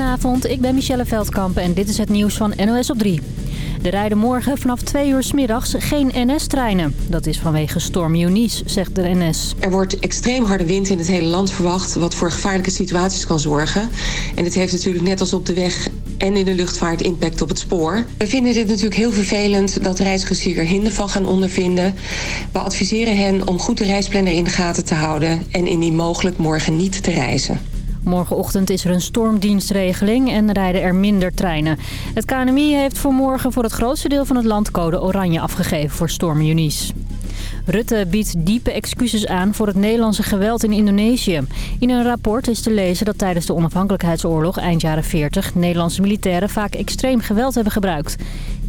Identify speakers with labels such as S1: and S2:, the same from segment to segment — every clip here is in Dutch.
S1: Goedenavond, ik ben Michelle Veldkamp en dit is het nieuws van NOS op 3. Er rijden morgen vanaf 2 uur s middags geen NS-treinen. Dat is vanwege storm Eunice, zegt de NS.
S2: Er wordt extreem harde wind in het hele land verwacht... wat voor gevaarlijke situaties kan zorgen. En dit heeft natuurlijk net als op de weg en in de luchtvaart impact op het spoor. We vinden dit natuurlijk heel vervelend dat reizigers hier hinder van gaan ondervinden. We adviseren hen om goed de reisplanner in de gaten te houden... en indien mogelijk morgen niet te reizen.
S1: Morgenochtend is er een stormdienstregeling en rijden er minder treinen. Het KNMI heeft voor morgen voor het grootste deel van het land code oranje afgegeven voor storm Eunice. Rutte biedt diepe excuses aan voor het Nederlandse geweld in Indonesië. In een rapport is te lezen dat tijdens de onafhankelijkheidsoorlog eind jaren 40... Nederlandse militairen vaak extreem geweld hebben gebruikt.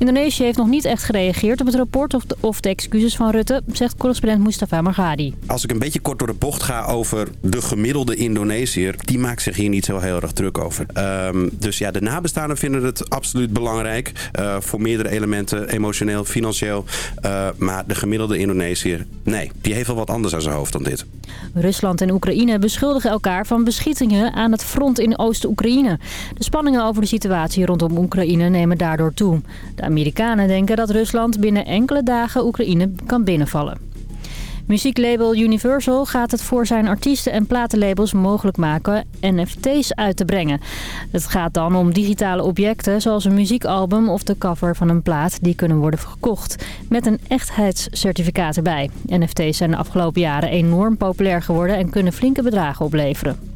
S1: Indonesië heeft nog niet echt gereageerd op het rapport of de, of de excuses van Rutte, zegt correspondent Mustafa Margadi.
S3: Als ik een beetje kort door de bocht ga over de gemiddelde Indonesiër, die maakt zich hier niet zo heel erg druk over. Um, dus ja, de nabestaanden vinden het absoluut belangrijk uh, voor meerdere elementen, emotioneel, financieel. Uh, maar de gemiddelde Indonesiër, nee, die heeft wel wat anders aan zijn hoofd dan dit.
S1: Rusland en Oekraïne beschuldigen elkaar van beschietingen aan het front in Oost-Oekraïne. De spanningen over de situatie rondom Oekraïne nemen daardoor toe. De Amerikanen denken dat Rusland binnen enkele dagen Oekraïne kan binnenvallen. Muzieklabel Universal gaat het voor zijn artiesten en platenlabels mogelijk maken NFT's uit te brengen. Het gaat dan om digitale objecten zoals een muziekalbum of de cover van een plaat die kunnen worden verkocht met een echtheidscertificaat erbij. NFT's zijn de afgelopen jaren enorm populair geworden en kunnen flinke bedragen opleveren.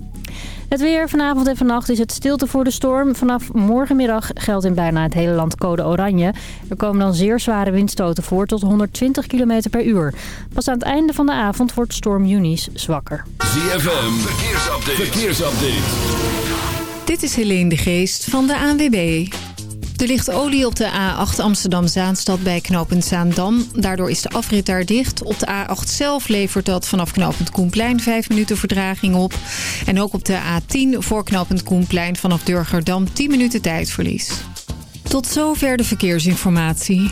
S1: Het weer vanavond en vannacht is het stilte voor de storm. Vanaf morgenmiddag geldt in bijna het hele land code oranje. Er komen dan zeer zware windstoten voor tot 120 km per uur. Pas aan het einde van de avond wordt storm Eunice zwakker.
S4: ZFM, verkeersupdate. verkeersupdate.
S5: Dit is Helene de Geest van de ANWB. Er ligt olie op de A8 Amsterdam-Zaanstad bij knooppunt Zaandam. Daardoor is de afrit daar dicht. Op de A8 zelf levert dat vanaf knooppunt Koenplein 5 minuten verdraging op. En ook op de A10 voor knooppunt Koenplein vanaf Durgerdam 10 minuten tijdverlies. Tot zover de verkeersinformatie.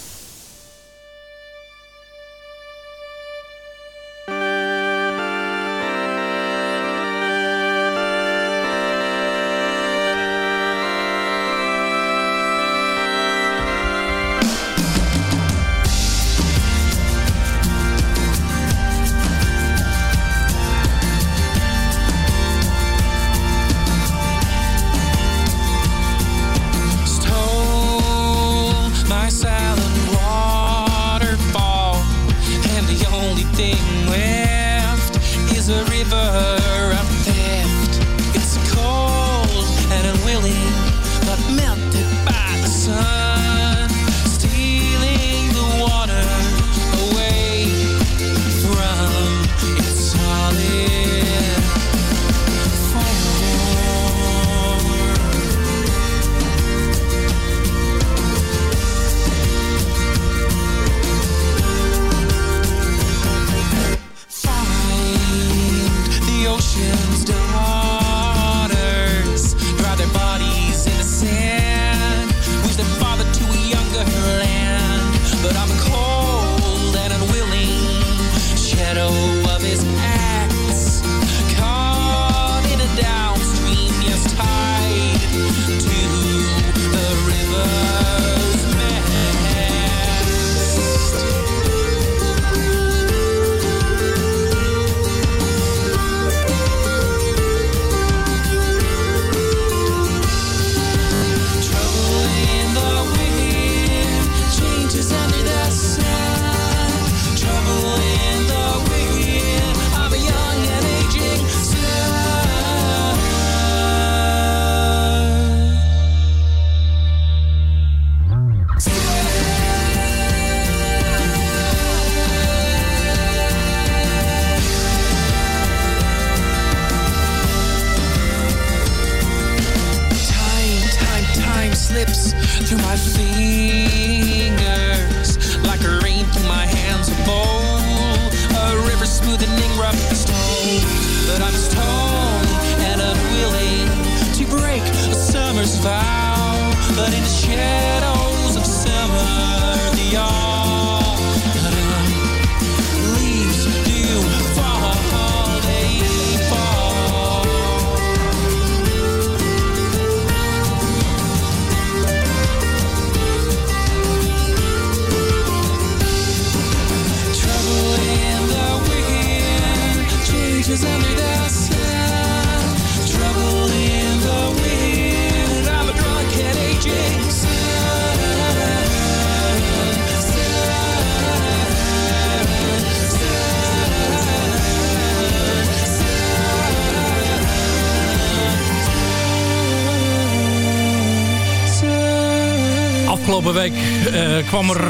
S6: Afgelopen week eh, kwam er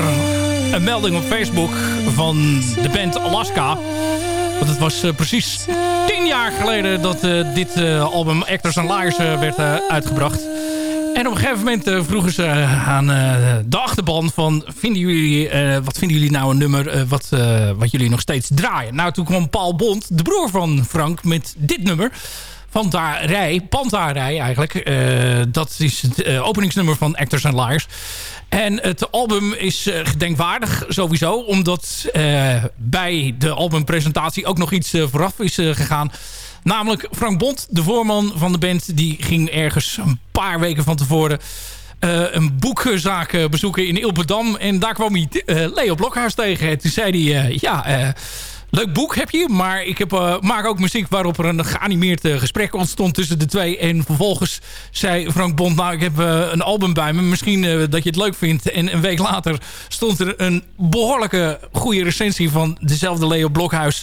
S6: een melding op Facebook van de band Alaska. Want het was eh, precies tien jaar geleden dat eh, dit album Actors and Liars werd uitgebracht. En op een gegeven moment vroegen ze aan de achterban van... Vinden jullie, wat vinden jullie nou een nummer wat, wat jullie nog steeds draaien? Nou, toen kwam Paul Bond, de broer van Frank, met dit nummer. Pantarij, Pantarij eigenlijk. Eh, dat is het eh, openingsnummer van Actors and Liars. En het album is eh, gedenkwaardig sowieso. Omdat bij de albumpresentatie ook nog iets vooraf is gegaan. Namelijk Frank Bond, de voorman van de band. Die ging ergens een paar weken van tevoren... een boekzaak bezoeken in Ilpendam. En daar kwam hij Leo Blokhuis tegen. En toen zei hij... ja, leuk boek heb je. Maar ik heb, eh, maak ook muziek waarop er een geanimeerd eh, gesprek ontstond tussen de twee. En vervolgens zei Frank Bond... nou, ik heb eh, een album bij me. Misschien dat je het leuk vindt. En een week later stond er een behoorlijke goede recensie... van dezelfde Leo Blokhuis...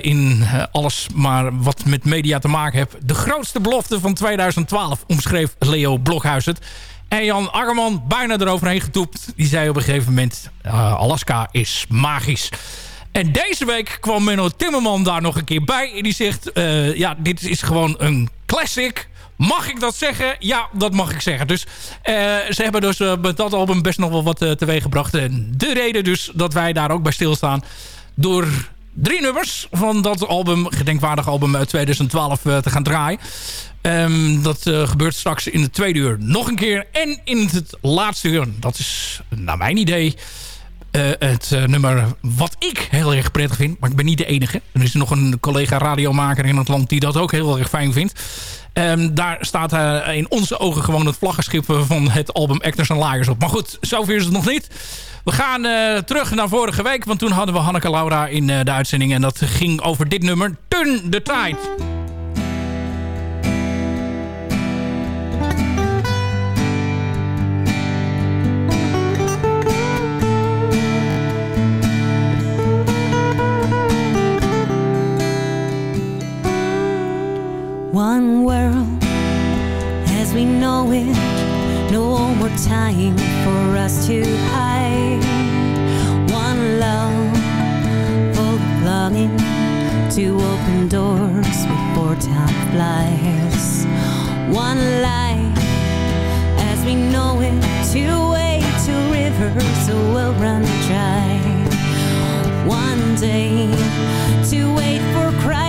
S6: in alles maar wat met media te maken heeft. De grootste belofte van 2012 omschreef Leo Blokhuis het. En Jan Akkerman, bijna eroverheen getoept. Die zei op een gegeven moment... Alaska is magisch. En deze week kwam Menno Timmerman daar nog een keer bij. En die zegt, eh, ja, dit is gewoon een classic. Mag ik dat zeggen? Ja, dat mag ik zeggen. Dus eh, ze hebben dus eh, met dat album best nog wel wat uh, teweeg gebracht. En de reden dus dat wij daar ook bij stilstaan... door drie nummers van dat album, gedenkwaardig album uit 2012, uh, te gaan draaien. Um, dat uh, gebeurt straks in de tweede uur nog een keer. En in het laatste uur, dat is naar mijn idee... Uh, het uh, nummer wat ik heel erg prettig vind. Maar ik ben niet de enige. Er is nog een collega radiomaker in het land die dat ook heel erg fijn vindt. Um, daar staat uh, in onze ogen gewoon het vlaggenschip van het album Actors and Liars op. Maar goed, zover is het nog niet. We gaan terug naar vorige week. Want toen hadden we Hanneke Laura in de uitzending. En dat ging over dit nummer. Turn the Tide.
S7: One world as we know it, no more time for us to hide. One love full longing to open doors before time flies. One life as we know it, two way to rivers so we'll run dry. One day to wait for crisis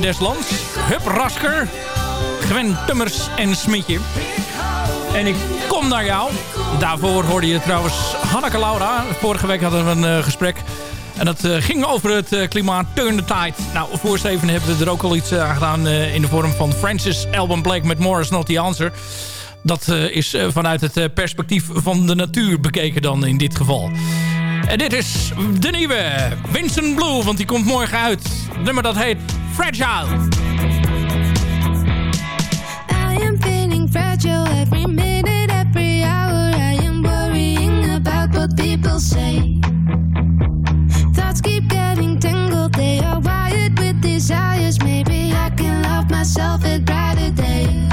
S6: Deslands. des Hup Rasker, Gwen Tummers en Smitje. En ik kom naar jou. Daarvoor hoorde je trouwens Hanneke Laura. Vorige week hadden we een eh, gesprek. En dat eh, ging over het eh, klimaat Turn the Tide. Nou, voorsteven hebben we er ook al iets aan gedaan... in de vorm van Francis Album Blake met Morris Not The Answer. Dat is vanuit het perspectief van de natuur bekeken dan in dit geval. En dit is de nieuwe Vincent Blue, want die komt morgen uit. Het nummer dat heet fragile.
S8: I am feeling fragile every minute, every hour. I am worrying about what people say. Thoughts keep getting tangled, they are wired with desires. Maybe I can love myself at brighter
S9: days.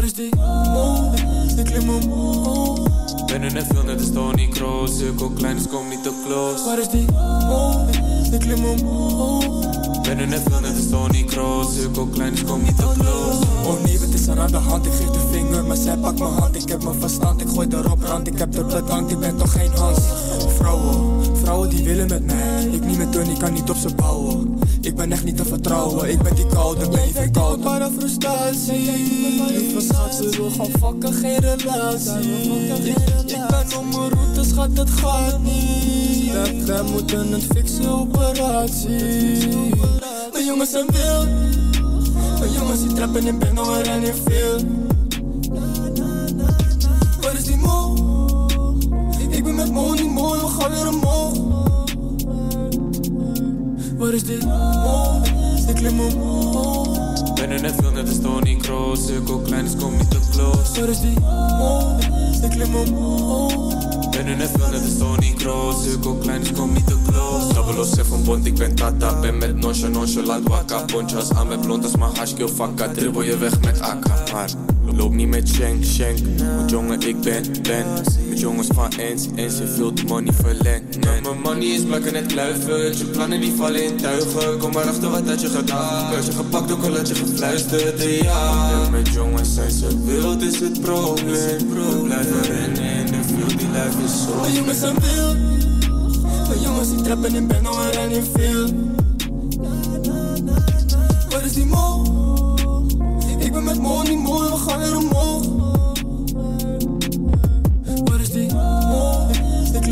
S9: Waar is die mo? Ik klim omhoog.
S10: Ben er net veel net als Tony Kroos Cirkel klein, dus kom niet te close
S9: Waar is die mo? Ik klim omhoog.
S10: Ben er net veel net als Tony Kroos Cirkel klein, dus kom niet te close
S9: Oh nee, wat is er aan de hand? Ik geef de vinger, maar zij pakt mijn hand. Ik heb mijn verstand, ik gooi erop rand. Ik heb er bedankt, ik ben toch geen Hans. Vrouwen, vrouwen die willen met mij. Ik niet met hun, ik kan niet op ze bouwen. Ik ben echt niet te vertrouwen. Ik ben die koude, ben niet veel koude. Maar een frustratie. Ik van schat, ze wil gewoon fucken, geen relatie. Ik, ik ben op mijn route, schat, het gaat niet. Wij, wij moeten een fikse operatie. Mijn jongens zijn wild. Mijn jongens die trappen in Benno en rennen in veel. Is? Ik. Ben
S10: er net veel net als Tony Kroos Cirkel klein, dus kom niet te close
S9: is? Ik.
S10: Ben er net veel net als Tony Kroos Cirkel klein, dus kom niet te close Double 07 bond, ik ben tata Ben met noncha, nonchalant wakka Ponchas aan met blond als mijn fakka Dribbel je weg met AK Maar loop niet met Shank, Shank Want jongen, ik ben, ben jongens van eens, eens je veel de money verlengt nee. Mijn money is blakken net kluiven Je plannen die vallen in tuigen Kom maar achter wat had je gedaan Werd je gepakt ook al had je gefluisterd, ja En met jongens zijn ze wild, is het probleem We blijven rennen in de field, die lijf is zo
S9: Mijn jongens zijn wild. Mijn jongens die trappen in Benno en rennen in veel. Waar is die mo? Ik ben met mo niet mooi, we gaan weer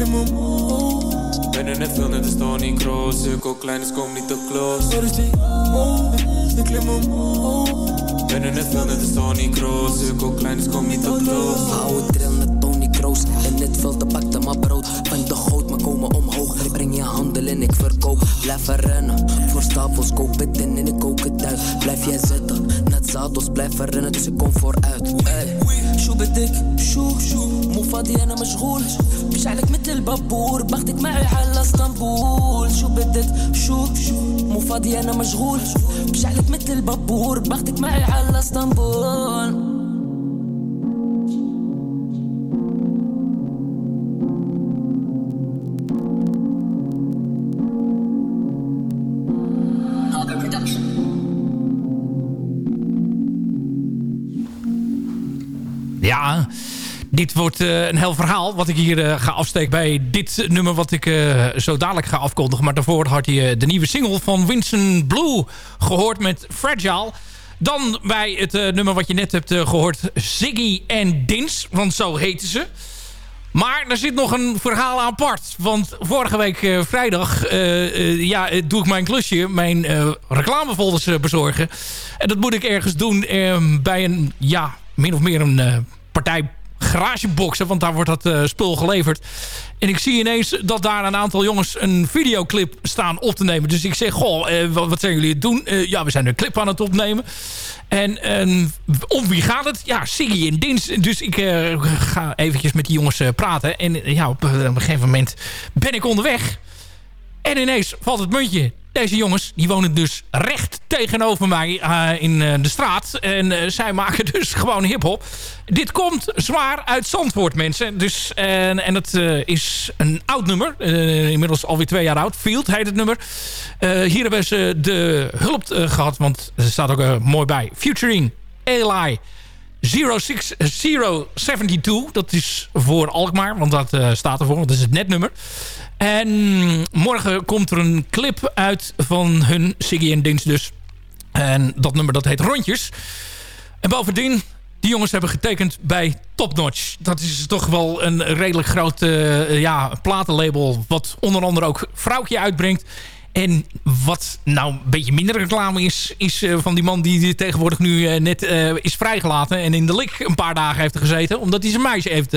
S9: Ik klim omhoog.
S10: Ben er net veel net als Tony Kroos. Cirkel klein, dus kom niet te close.
S9: Waar is die? Mo? Ik klim omhoog.
S10: Ben er net veel net als Tony Kroos. Cirkel klein, dus kom niet te close.
S11: Oude drill met Tony Kroos. In het veld pakte mijn brood Van de goot, maar komen omhoog. Ik breng je handel en ik verkoop. Blijf rennen Voor stapels, koop het in en ik kook het uit Blijf jij zitten, rennen, dus ik kom vooruit. Hey.
S12: شو بدك شو شو مو فاضي أنا مشغول بشعلك مثل بابور باخدك معي على اسطنبول شو بدك شو شو مو فاضي أنا مشغول بشعلك مثل بابور باخدك معي على اسطنبول
S6: dit wordt eh, een heel verhaal wat ik hier eh, ga afsteken bij dit nummer wat ik eh, zo dadelijk ga afkondigen. Maar daarvoor had je de nieuwe single van Winston Blue gehoord met Fragile. Dan bij het nummer wat je net hebt gehoord, Ziggy en Dins, want zo heten ze. Maar er zit nog een verhaal apart. Want vorige week vrijdag ja, doe ik mijn klusje, mijn reclamefolders bezorgen. En dat moet ik ergens doen bij een, ja, min of meer een partij garageboxen. Want daar wordt dat eh, spul geleverd. En ik zie ineens dat daar een aantal jongens een videoclip staan op te nemen. Dus ik zeg, goh, eh, wat, zijn jullie het doen? Eh, ja, we zijn een clip aan het opnemen. En om wie gaat het? Ja, Siggy en Dins. Dus ik ga eventjes met die jongens praten. En ja, op, op een gegeven moment ben ik onderweg. En ineens valt het muntje. Deze jongens die wonen dus recht tegenover mij eh, in eh, de straat. En eh, zij maken dus gewoon hiphop. Dit komt zwaar uit Zandvoort, mensen. Dus, en eh, is een oud nummer. Inmiddels alweer twee jaar oud. Field heet het nummer. Hier hebben ze de hulp eh, gehad. Want er staat ook mooi bij. Featuring Eli 06072. Dat is voor Alkmaar. Want dat staat ervoor. Want dat is het netnummer. En morgen komt er een clip uit van hun Siggy en Dins dus. En dat nummer dat heet Rondjes. En bovendien, die jongens hebben getekend bij Top Notch. Dat is toch wel een redelijk groot eh, ja, platenlabel... wat onder andere ook Vrouwtje uitbrengt. En wat nou een beetje minder reclame is... is eh, van die man die tegenwoordig nu eh, net eh, is vrijgelaten... en in de lik een paar dagen heeft gezeten... omdat hij zijn meisje heeft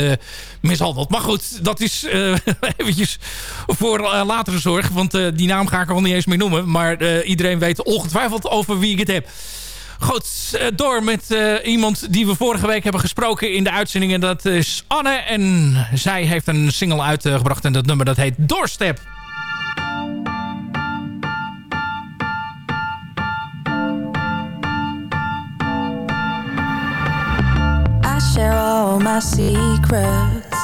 S6: mishandeld. Maar goed, dat is eventjes voor latere zorg... want die naam ga ik al niet eens meer noemen. Maar iedereen weet ongetwijfeld over wie ik het heb. Goed, door met iemand die we vorige week hebben gesproken in de uitzending. En dat is Anne. En zij heeft een single uitgebracht. En dat nummer dat heet Doorstep.
S13: All my secrets,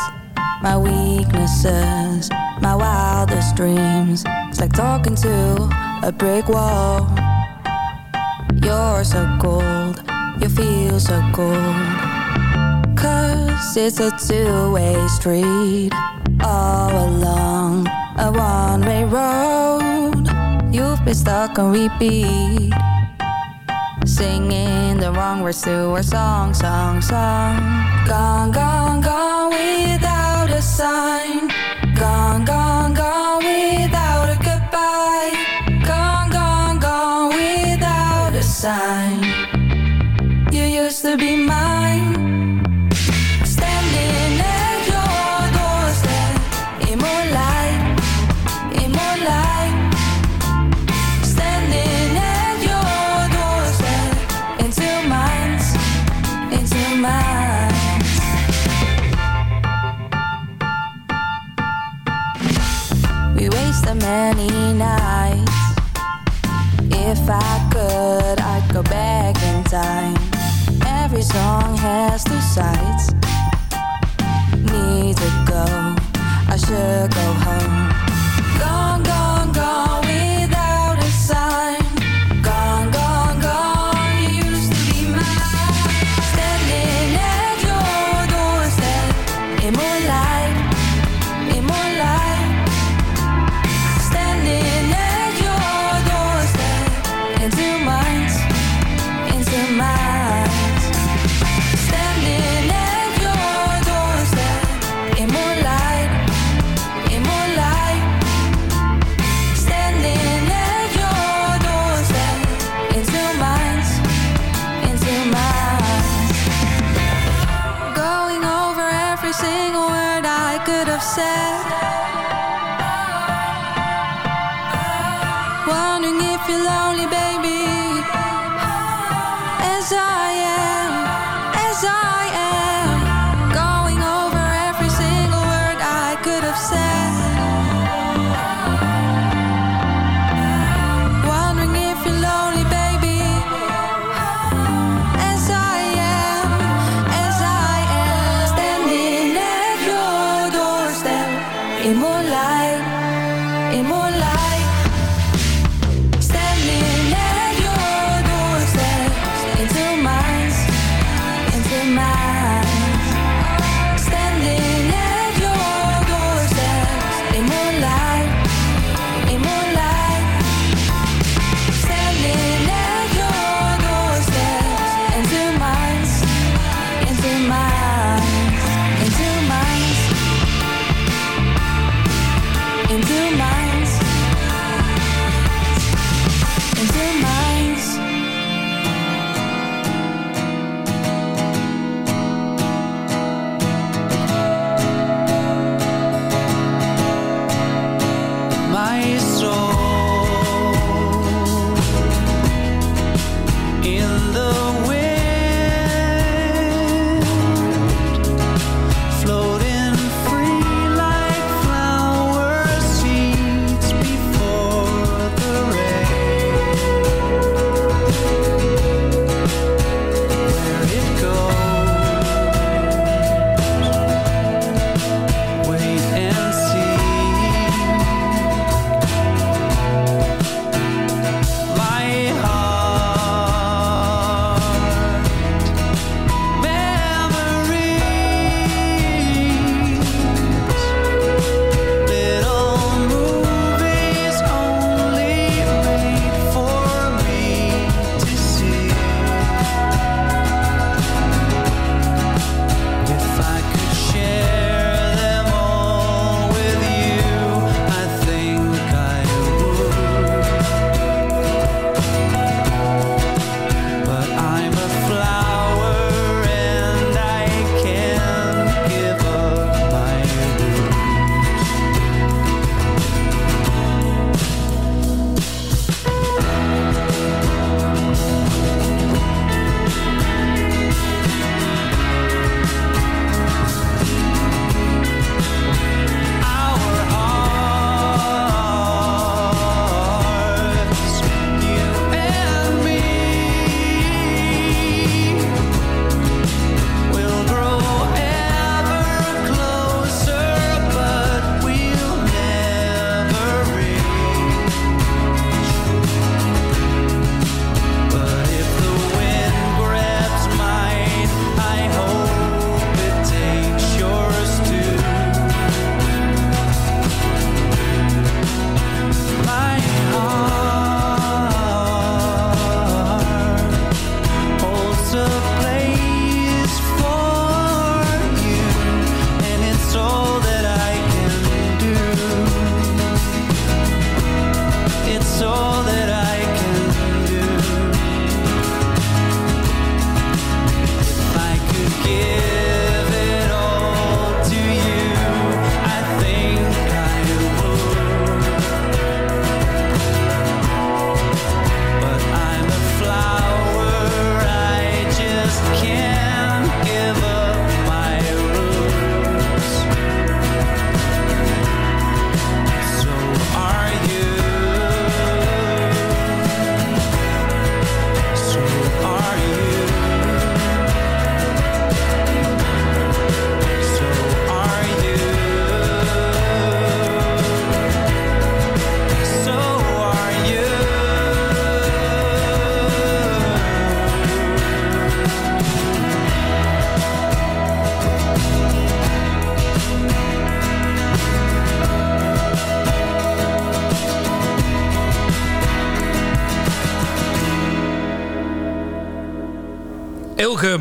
S13: my weaknesses, my wildest dreams. It's like talking to a brick wall. You're so cold, you feel so cold. Cause it's a two way street, all along a one way road. You've been stuck on repeat. Singing the wrong words to our song, song, song. Gone, gone, gone without a sign. Gone, gone, gone without If I could, I'd go back in time. Every song has two sides. Need to go, I should go home.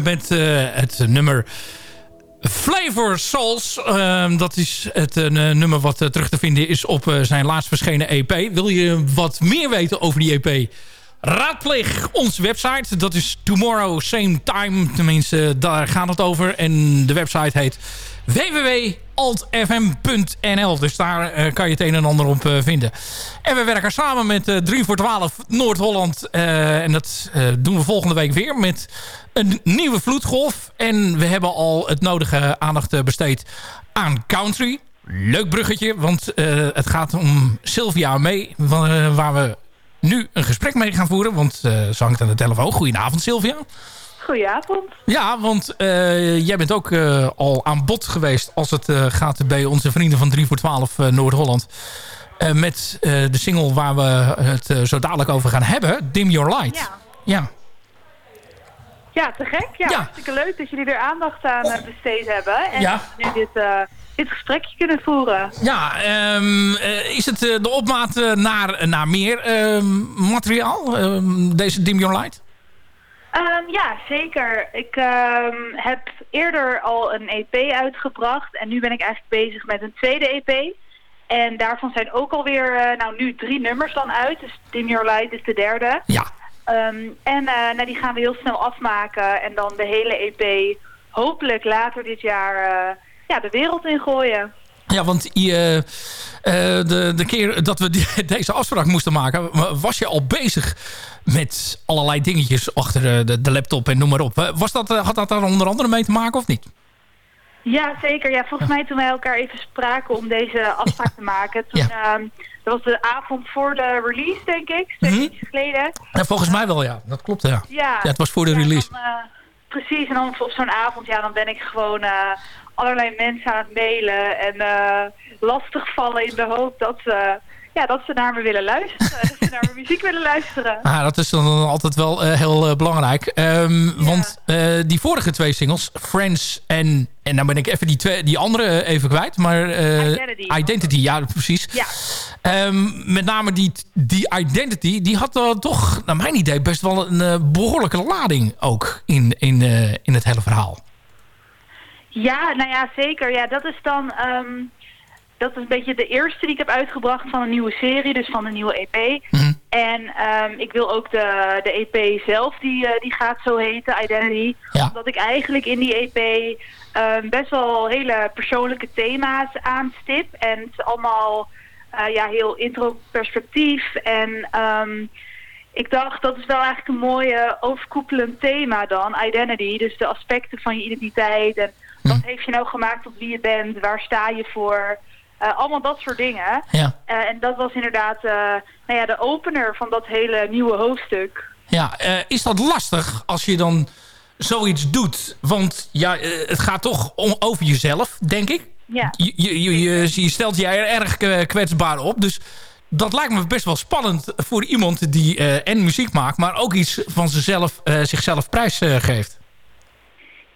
S6: Met eh, het nummer Flavor Souls. Ehm, dat is het eh, nummer wat eh, terug te vinden is op zijn laatst verschenen EP. Wil je wat meer weten over die EP? Raadpleeg onze website. Dat is Tomorrow Same Time. Tenminste, daar gaat het over. En de website heet www.altfm.nl. Dus daar eh, kan je het een en ander op eh, vinden. En we werken samen met eh 3 voor 12 Noord-Holland. Eh, en dat eh, doen we volgende week weer met een nieuwe vloedgolf. En we hebben al het nodige aandacht eh, besteed aan country. Leuk bruggetje, want eh, het gaat om Sylvia mee. wa- eh, waar we nu een gesprek mee gaan voeren. Want eh ze hangt aan de telefoon. Goedenavond Sylvia.
S14: Goedenavond.
S6: Ja, want eh, jij bent ook eh, al aan bod geweest als het eh, gaat bij onze vrienden van 3 voor 12 eh, Noord-Holland. Met de single waar we het zo dadelijk over gaan hebben, Dim Your Light.
S14: Ja.
S6: Ja.
S14: Ja, te gek. Ja, hartstikke leuk dat jullie er aandacht aan besteed hebben. En
S6: Ja.
S14: nu dit, dit gesprekje kunnen voeren.
S6: Ja, ehm, eh, is het de opmaat naar, naar meer ehm, materiaal, ehm, deze Dim Your Light?
S14: Ehm, ja, zeker. Ik ehm, heb eerder al een EP uitgebracht. En nu ben ik eigenlijk bezig met een tweede EP. En daarvan zijn ook alweer, eh nou nu drie nummers dan uit. Dus Dim Your Light is de derde.
S6: Ja.
S14: Ehm, en eh, nou, die gaan we heel snel afmaken. En dan de hele EP hopelijk later dit jaar eh, ja, de wereld ingooien.
S6: Ja, want je, eh, de, de keer dat we die- deze afspraak moesten maken... was je al bezig met allerlei dingetjes achter eh, de, de laptop en noem maar op. Eh, Was dat, eh, had dat daar onder andere mee te maken of niet?
S14: Ja, zeker. Ja, volgens mij toen wij elkaar even spraken om deze afspraak te maken. Toen, ehm, dat was de avond voor de release, denk ik. Twee weken geleden.
S6: Ja, volgens mij wel, ja. Dat klopt, ja.
S14: Ja.
S6: het was voor de release.
S14: Dan, eh, precies, en dan op zo'n avond, ja, dan ben ik gewoon eh, allerlei mensen aan het mailen en eh lastigvallen in de hoop dat ze, ja, dat ze naar me willen luisteren. dat ze naar mijn muziek willen luisteren.
S6: Ah, dat is dan altijd wel eh, heel eh, belangrijk. Ehm, Want eh, die vorige twee singles, Friends en... En dan ben ik even die, twee, die andere even kwijt. Maar, eh,
S14: Identity.
S6: Identity, ja, precies.
S14: Ja.
S6: Ehm, met name die, die Identity, die had eh, toch, naar mijn idee, best wel een eh, behoorlijke lading ook in, in, eh, in het hele verhaal.
S14: Ja, nou ja, zeker. Ja, dat is dan... ehm, dat is een beetje de eerste die ik heb uitgebracht van een nieuwe serie, dus van een nieuwe EP. En ehm, ik wil ook de, de EP zelf, die, eh, die gaat zo heten, Identity. Omdat ik eigenlijk in die EP ehm, best wel hele persoonlijke thema's aanstip. En het is allemaal eh, ja, heel intro-perspectief. En ik dacht, dat is wel eigenlijk een mooie overkoepelend thema dan, identity. Dus de aspecten van je identiteit en wat heeft je nou gemaakt tot wie je bent, waar sta je voor... Eh, allemaal dat soort dingen.
S6: Ja.
S14: Eh, en dat was inderdaad eh, nou ja, de opener van dat hele nieuwe hoofdstuk.
S6: Ja, is dat lastig als je dan zoiets doet? Want ja, het gaat toch om, over jezelf, denk ik.
S14: Ja.
S6: Je, je, je, stelt je er erg kwetsbaar op. Dus dat lijkt me best wel spannend voor iemand die en muziek maakt... maar ook iets van zichzelf, zichzelf prijs eh, geeft.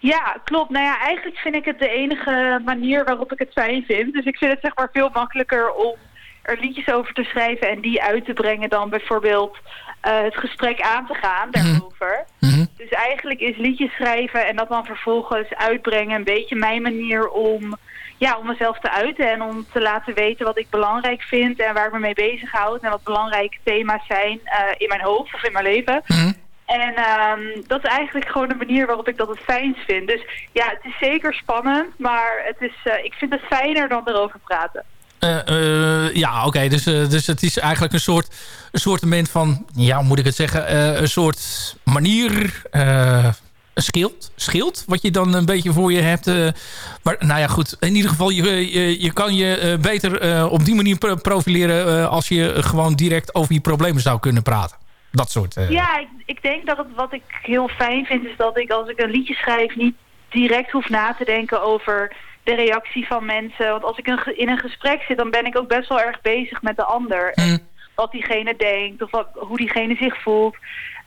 S14: Ja, klopt. Nou ja, eigenlijk vind ik het de enige manier waarop ik het fijn vind. Dus ik vind het zeg maar veel makkelijker om er liedjes over te schrijven en die uit te brengen dan bijvoorbeeld eh, het gesprek aan te gaan daarover. Dus eigenlijk is liedjes schrijven en dat dan vervolgens uitbrengen een beetje mijn manier om, ja, om mezelf te uiten en om te laten weten wat ik belangrijk vind en waar ik me mee bezighoud en wat belangrijke thema's zijn eh, in mijn hoofd of in mijn leven. En ehm, dat is eigenlijk gewoon de manier waarop ik dat het fijnst vind. Dus ja, het is zeker spannend, maar het is, eh, ik vind het fijner dan erover praten.
S6: Eh, eh, ja, oké. dus, dus het is eigenlijk een soort, een soort van... Ja, hoe moet ik het zeggen? een soort manier... een schild, schild, wat je dan een beetje voor je hebt. maar, nou ja, goed. In ieder geval, je, je, je kan je beter op die manier pro- profileren... als je gewoon direct over je problemen zou kunnen praten. Dat soort... eh,
S14: Ja, ik, ik denk dat het, wat ik heel fijn vind is dat ik als ik een liedje schrijf niet direct hoef na te denken over de reactie van mensen. Want als ik een, ge- in een gesprek zit, dan ben ik ook best wel erg bezig met de ander. En wat diegene denkt of wat, hoe diegene zich voelt.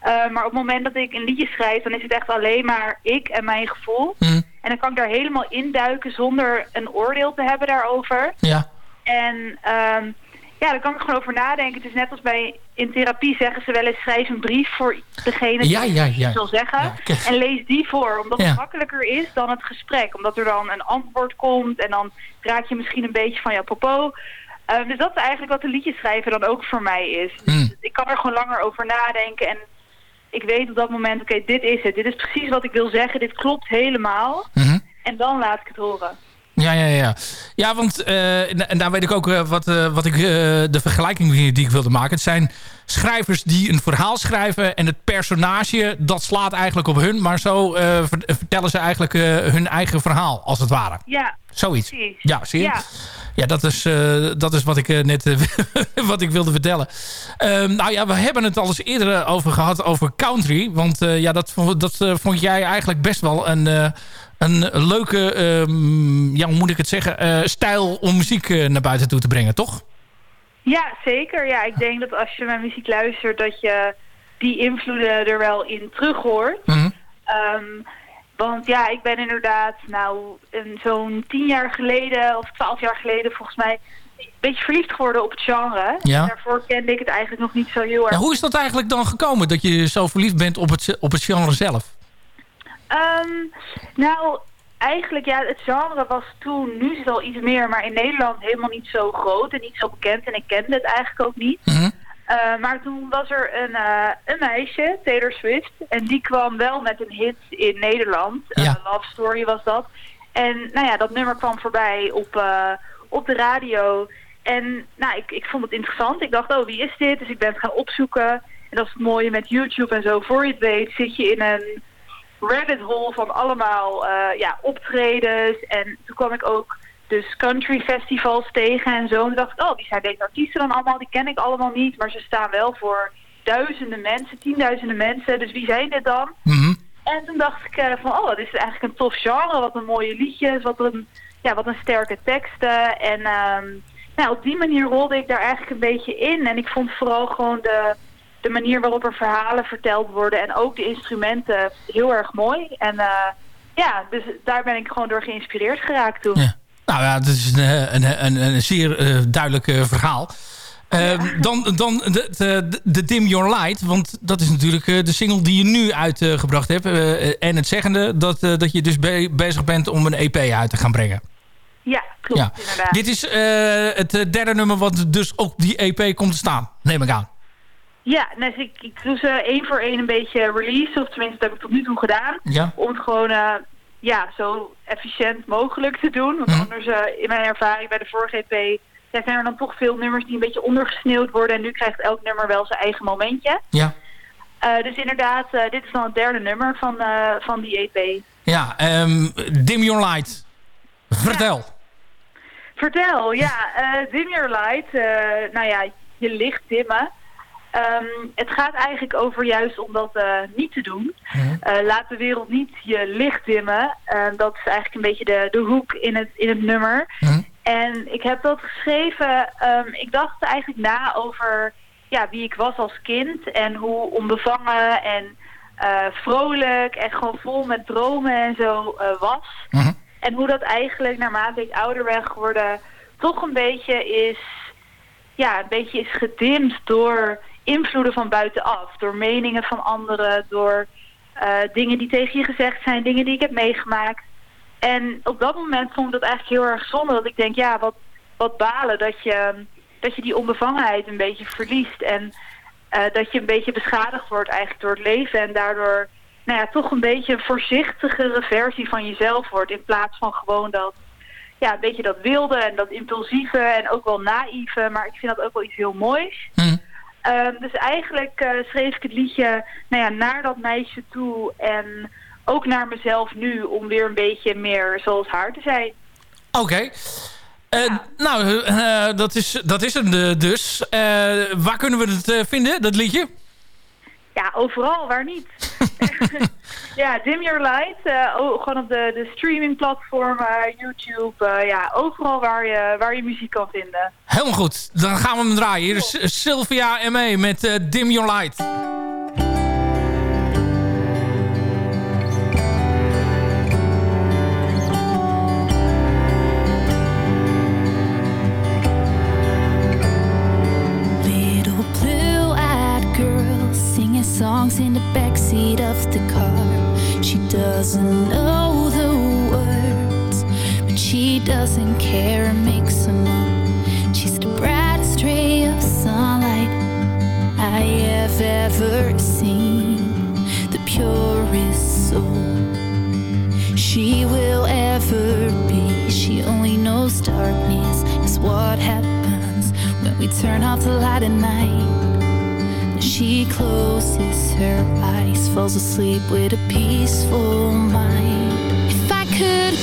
S14: Eh, maar op het moment dat ik een liedje schrijf, dan is het echt alleen maar ik en mijn gevoel. En dan kan ik daar helemaal induiken zonder een oordeel te hebben daarover.
S6: Ja.
S14: En ehm, ja, daar kan ik gewoon over nadenken. Het is net als bij in therapie zeggen ze wel eens schrijf een brief voor degene
S6: Ja,
S14: die
S6: ja,
S14: iets
S6: ja.
S14: wil zeggen. En lees die voor, omdat het makkelijker is dan het gesprek. Omdat er dan een antwoord komt en dan raak je misschien een beetje van je popo. Eh, dus dat is eigenlijk wat de liedjeschrijver dan ook voor mij is.
S6: Hmm.
S14: Dus ik kan er gewoon langer over nadenken en ik weet op dat moment, oké, dit is het. Dit is precies wat ik wil zeggen. Dit klopt helemaal.
S6: Mhm.
S14: En dan laat ik het horen.
S6: Ja, ja, ja. Ja, want eh, en, daar weet ik ook eh, wat, eh, wat ik, de vergelijking die, ik wilde maken. Het zijn schrijvers die een verhaal schrijven en het personage, dat slaat eigenlijk op hun. Maar zo ver- vertellen ze eigenlijk hun eigen verhaal, als het ware.
S14: Ja,
S6: Zoiets.
S14: precies.
S6: Ja, zie je?
S14: Ja.
S6: Ja, dat is, dat is wat ik net wat ik wilde vertellen. Ehm, nou ja, we hebben het al eens eerder over gehad over country. Want ja, dat, vond- dat vond jij eigenlijk best wel een, een leuke, ehm, ja, hoe moet ik het zeggen, eh, stijl om muziek eh, naar buiten toe te brengen, toch?
S14: Ja, zeker. Ja, ik denk dat als je mijn muziek luistert, dat je die invloeden er wel in terug hoort.
S6: Mhm.
S14: Ehm, want ja, ik ben inderdaad, nou, zo'n tien jaar geleden of twaalf jaar geleden volgens mij, een beetje verliefd geworden op het genre.
S6: Ja.
S14: Daarvoor kende ik het eigenlijk nog niet zo heel erg.
S6: Ja, hoe is dat eigenlijk dan gekomen, dat je zo verliefd bent op het, op het genre zelf?
S14: Ehm, nou, eigenlijk ja, het genre was toen, nu is het al iets meer, maar in Nederland helemaal niet zo groot en niet zo bekend. En ik kende het eigenlijk ook niet.
S6: Mhm.
S14: Eh, maar toen was er een, eh, een meisje, Taylor Swift, en die kwam wel met een hit in Nederland. Eh, Love Story was dat. En nou ja, dat nummer kwam voorbij op, op de radio. En nou, ik, ik vond het interessant. Ik dacht, oh, wie is dit? Dus ik ben het gaan opzoeken. En dat is het mooie met YouTube en zo. Voor je het weet zit je in een rabbit hole van allemaal eh, ja, optredens. En toen kwam ik ook dus country festivals tegen en zo. En toen dacht ik, oh, wie zijn deze artiesten dan allemaal? Die ken ik allemaal niet, maar ze staan wel voor duizenden mensen, tienduizenden mensen. Dus wie zijn dit dan? En toen dacht ik eh, van, oh, dit is eigenlijk een tof genre. Wat een mooie liedjes, wat een, ja, wat een sterke teksten. En ehm, nou, op die manier rolde ik daar eigenlijk een beetje in. En ik vond vooral gewoon de, de manier waarop er verhalen verteld worden. En ook de instrumenten heel erg mooi. En eh, ja, dus daar ben ik gewoon door geïnspireerd geraakt toen.
S6: Nou ja, dat is een, een, een, een zeer eh, duidelijk eh, verhaal. Ehm, Dan, dan de, de, de Dim Your Light. Want dat is natuurlijk eh, de single die je nu uitgebracht hebt. eh, en het zeggende dat, eh, dat je dus be- bezig bent om een EP uit te gaan brengen.
S14: Ja, klopt
S6: Ja.
S14: inderdaad.
S6: Dit is eh, het eh, derde nummer wat dus op die EP komt te staan. Neem ik aan.
S14: Ja, dus ik, ik doe ze één voor één een beetje release. Of tenminste, dat heb ik tot nu toe gedaan.
S6: Ja.
S14: Om het gewoon eh, ja, zo efficiënt mogelijk te doen. Want anders, eh, in mijn ervaring bij de vorige EP... Ja, zijn er dan toch veel nummers die een beetje ondergesneeuwd worden. En nu krijgt elk nummer wel zijn eigen momentje.
S6: Ja.
S14: Eh, dus inderdaad, dit is dan het derde nummer van, van die EP.
S6: Ja, ehm, Dim Your Light. Vertel.
S14: Vertel, ja, dim your light. nou ja, je licht dimmen. Ehm, het gaat eigenlijk over juist om dat eh, niet te doen. Eh, laat de wereld niet je licht dimmen. Eh, dat is eigenlijk een beetje de, de hoek in het, in het nummer. En ik heb dat geschreven, ehm, ik dacht eigenlijk na over ja, wie ik was als kind. En hoe onbevangen en vrolijk en gewoon vol met dromen en zo was. En hoe dat eigenlijk naarmate ik ouder ben geworden toch een beetje is, ja, een beetje is gedimd door invloeden van buitenaf. Door meningen van anderen, door eh, dingen die tegen je gezegd zijn, dingen die ik heb meegemaakt. En op dat moment vond ik dat eigenlijk heel erg zonde. Dat ik denk, ja, wat, wat balen dat je, dat je die onbevangenheid een beetje verliest. En eh, dat je een beetje beschadigd wordt eigenlijk door het leven. En daardoor nou ja, toch een beetje een voorzichtigere versie van jezelf wordt. In plaats van gewoon dat, ja, beetje dat wilde en dat impulsieve en ook wel naïeve. Maar ik vind dat ook wel iets heel moois. Ehm, dus eigenlijk eh, schreef ik het liedje nou ja, naar dat meisje toe en ook naar mezelf nu om weer een beetje meer zoals haar te zijn.
S6: Oké. Eh, Nou, eh, dat, is, dat is hem dus. Waar kunnen we het vinden, dat liedje?
S14: Ja, overal, waar niet? ja, Dim Your Light, eh, oh, gewoon op de, de streamingplatformen, YouTube, eh, ja, overal waar je, waar je muziek kan vinden.
S6: Helemaal goed. Dan gaan we hem draaien. Hier is Sylvia M.E. met eh, Dim Your Light.
S15: songs in the backseat of the car. She doesn't know the words, but she doesn't care and makes them up. She's the brightest ray of sunlight I have ever seen, the purest soul she will ever be. She only knows darkness is what happens when we turn off the light at night she closes her eyes, falls asleep with a peaceful mind. If I could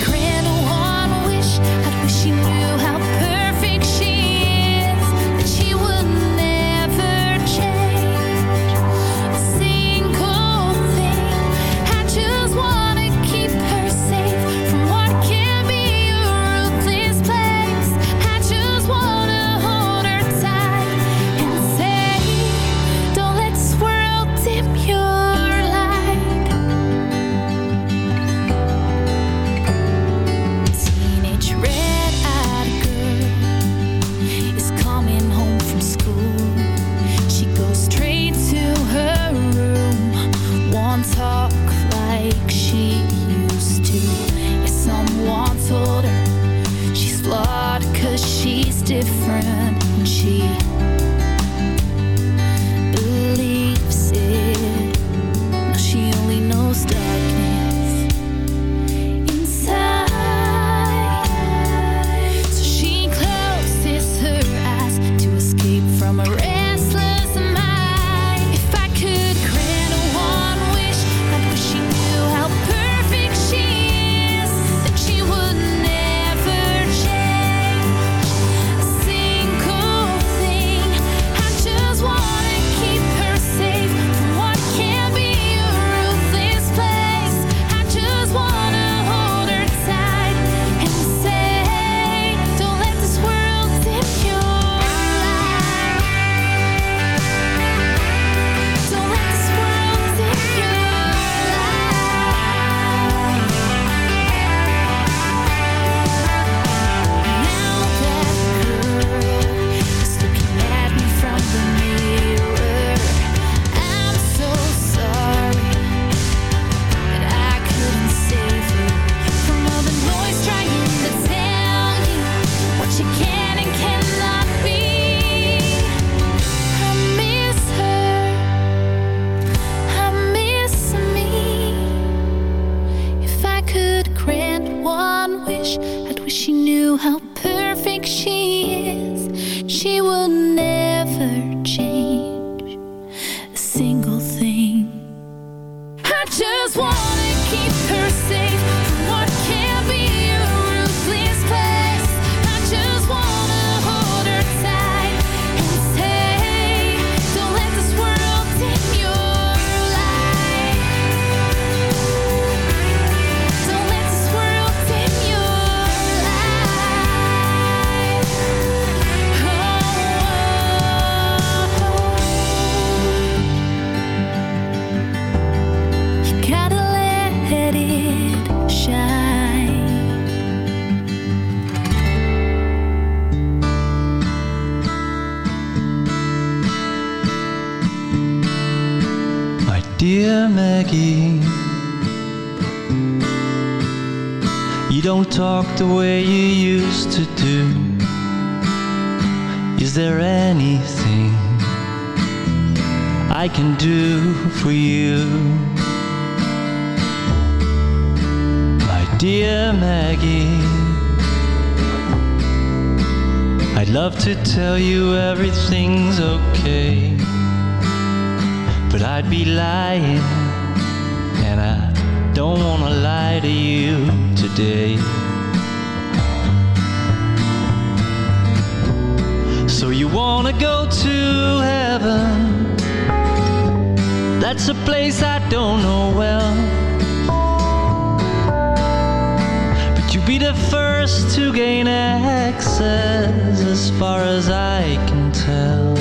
S15: You'd be the
S16: first to gain access, as far as I can tell.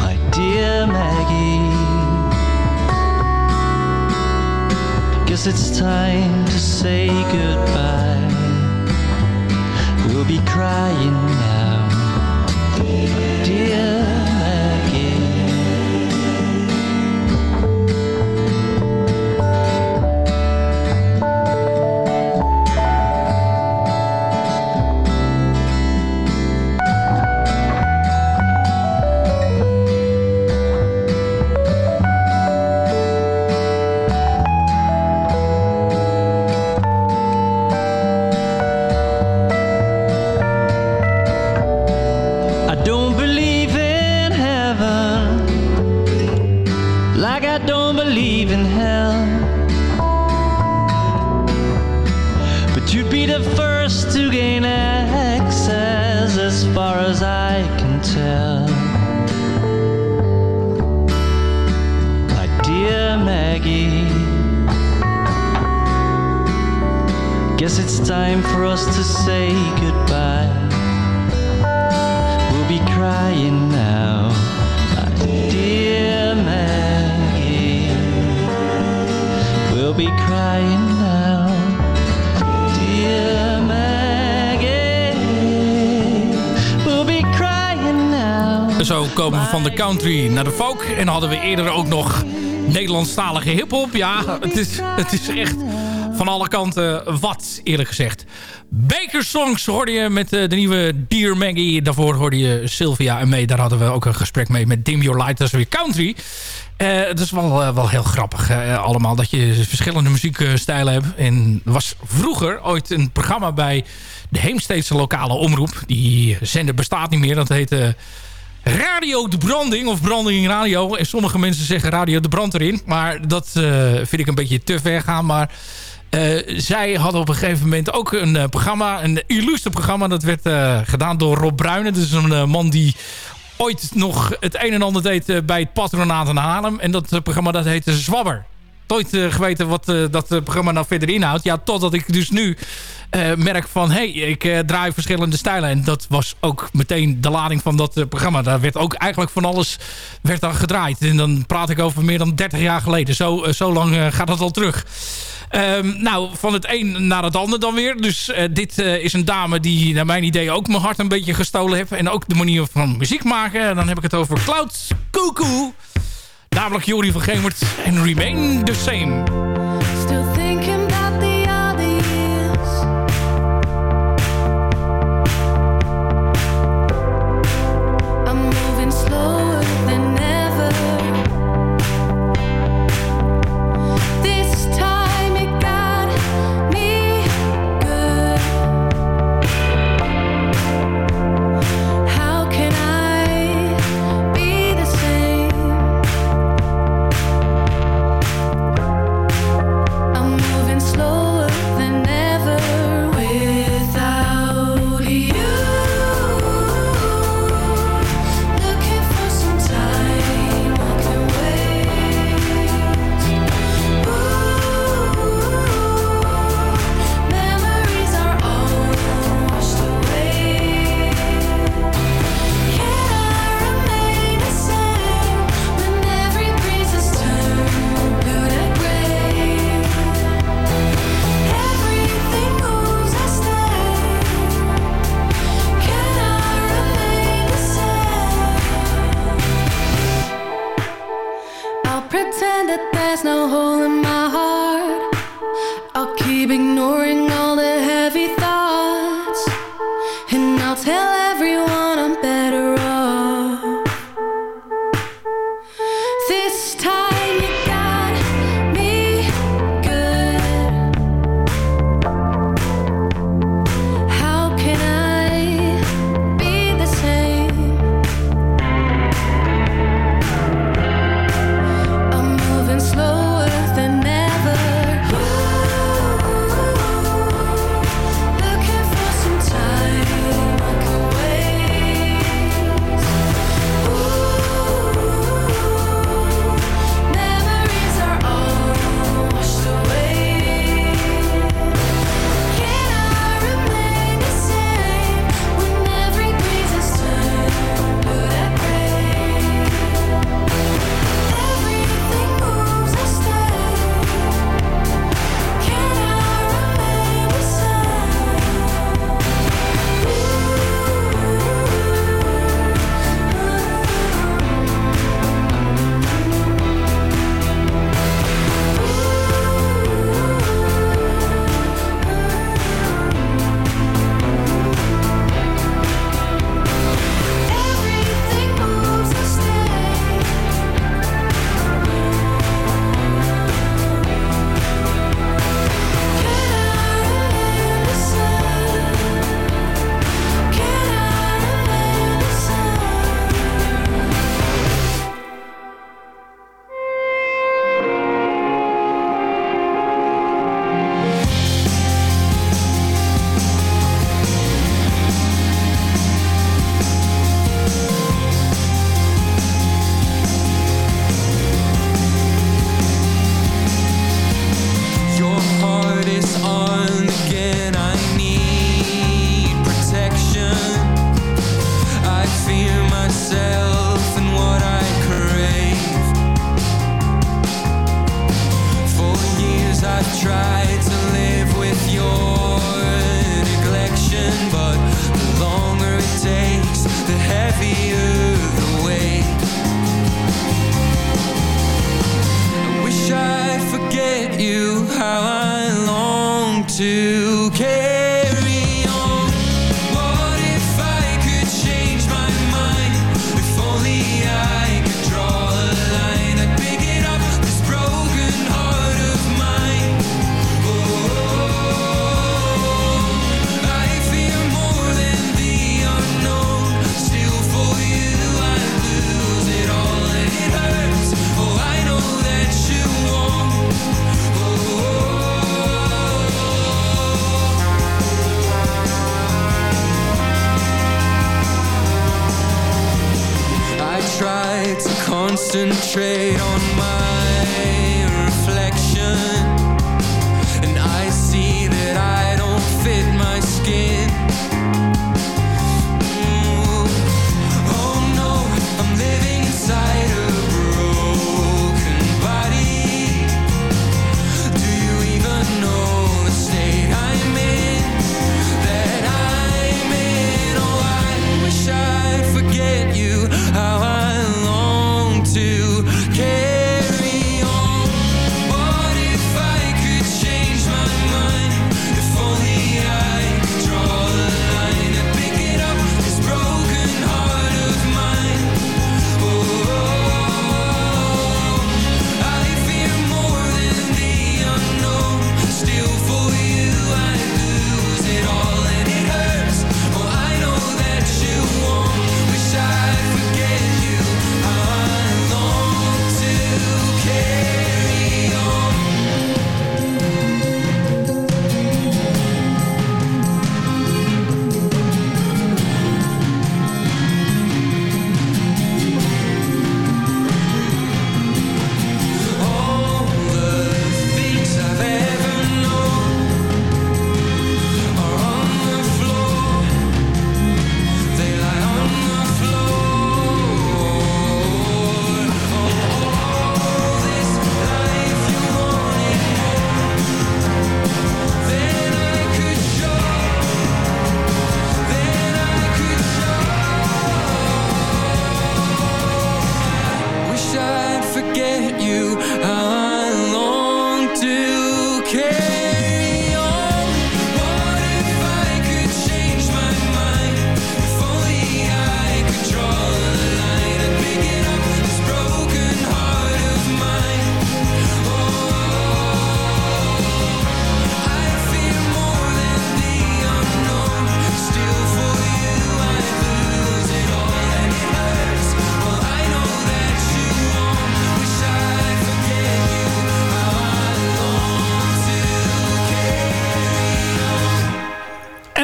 S16: My dear Maggie, guess it's time to say goodbye. We'll be crying now, dear.
S6: De country naar de folk. En hadden we eerder ook nog Nederlandstalige hiphop. Ja, het is, het is echt van alle kanten wat, eerlijk gezegd. Baker Songs hoorde je met eh, de nieuwe Dear Maggie. Daarvoor hoorde je Sylvia en mee. Daar hadden we ook een gesprek mee met Dim Your Light. Dat is weer country. Eh, het is wel, eh, wel heel grappig allemaal dat je verschillende muziekstijlen hebt. En er was vroeger ooit een programma bij de Heemsteedse lokale omroep. Die zender bestaat niet meer. Dat heette Radio de Branding of Branding Radio. En sommige mensen zeggen Radio de Brand erin. Maar dat eh, vind ik een beetje te ver gaan. Maar eh, zij hadden op een gegeven moment ook een eh, programma. Een illustre programma. Dat werd gedaan door Rob Bruinen. Dat is een man die ooit nog het een en ander deed bij het patronaat in Haarlem. En dat programma dat heette Zwabber. Nooit eh, geweten wat eh, dat eh, programma nou verder inhoudt. Ja, totdat ik dus nu merk van... hé, hey, ik draai verschillende stijlen. En dat was ook meteen de lading van dat programma. Daar werd ook eigenlijk van alles werd dan gedraaid. En dan praat ik over meer dan 30 jaar geleden. Zo, zo lang gaat dat al terug. Ehm, nou, van het een naar het ander dan weer. Dus dit is een dame die naar mijn idee ook mijn hart een beetje gestolen heeft. En ook de manier van muziek maken. En dan heb ik het over Cloud Cuckoo. Namelijk Jori van Gemert en Remain the Same.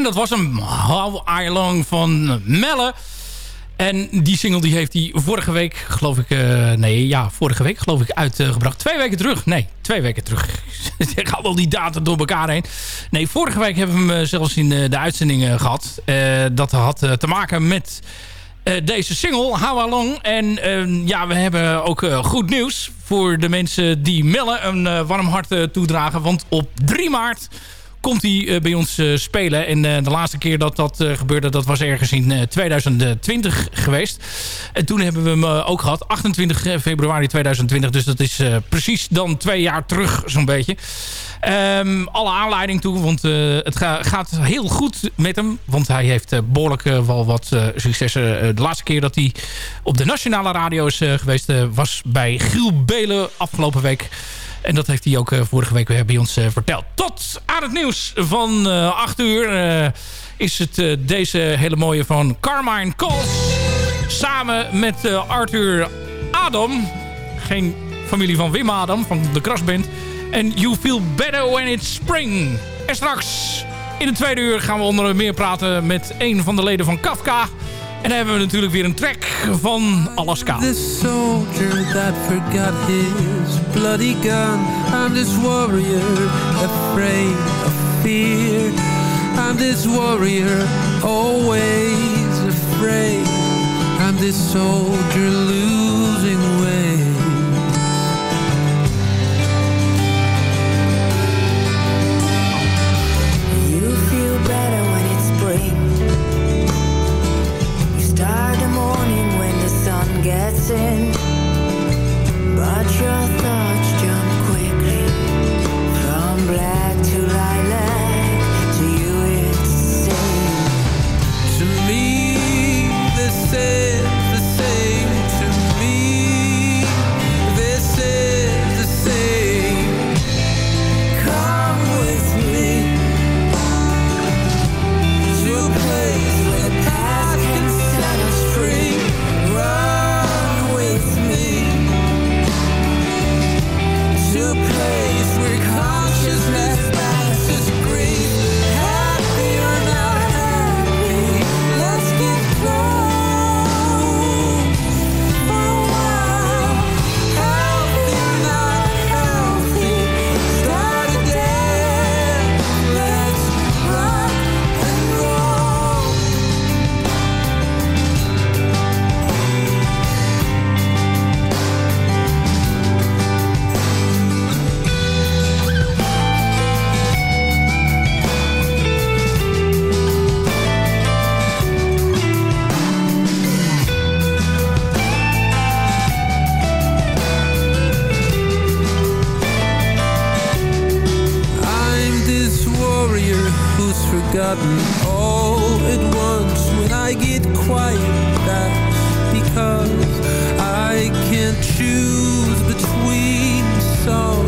S6: Dat was hem. How I Long van Melle. En die single die heeft hij vorige week, geloof ik... eh, nee, ja, vorige week geloof ik uitgebracht. Twee weken terug. Nee, twee weken terug. ik haal al die data door elkaar heen. Nee, vorige week hebben we hem eh, zelfs in eh, de uitzending eh, gehad. Eh, dat had te maken met deze single, How I Long. En eh, ja, we hebben ook goed nieuws voor de mensen die Melle een warm hart toedragen. Want op 3 maart komt hij eh, bij ons eh, spelen. En eh, de laatste keer dat dat gebeurde, dat was ergens in eh, 2020 geweest. En toen hebben we hem ook gehad. 28 februari 2020. Dus dat is precies dan twee jaar terug zo'n beetje. Ehm, alle aanleiding toe, want het ga- gaat heel goed met hem. Want hij heeft eh, behoorlijk eh, wel wat successen. De laatste keer dat hij op de nationale radio is geweest... was bij Giel Belen afgelopen week. En dat heeft hij ook eh, vorige week weer bij ons eh, verteld. Tot aan het nieuws van eh 8 uur eh, is het deze hele mooie van Carmine Coles. Samen met Arthur Adam. Geen familie van Wim Adam, van de Krasband. En You Feel Better When It's Spring. En straks in de tweede uur gaan we onder meer praten met een van de leden van Kafka. En dan hebben we natuurlijk weer een track van Alaska.
S17: This soldier that forgot his bloody gun. I'm this warrior afraid of fear. I'm this warrior always afraid. I'm this soldier losing choose between songs.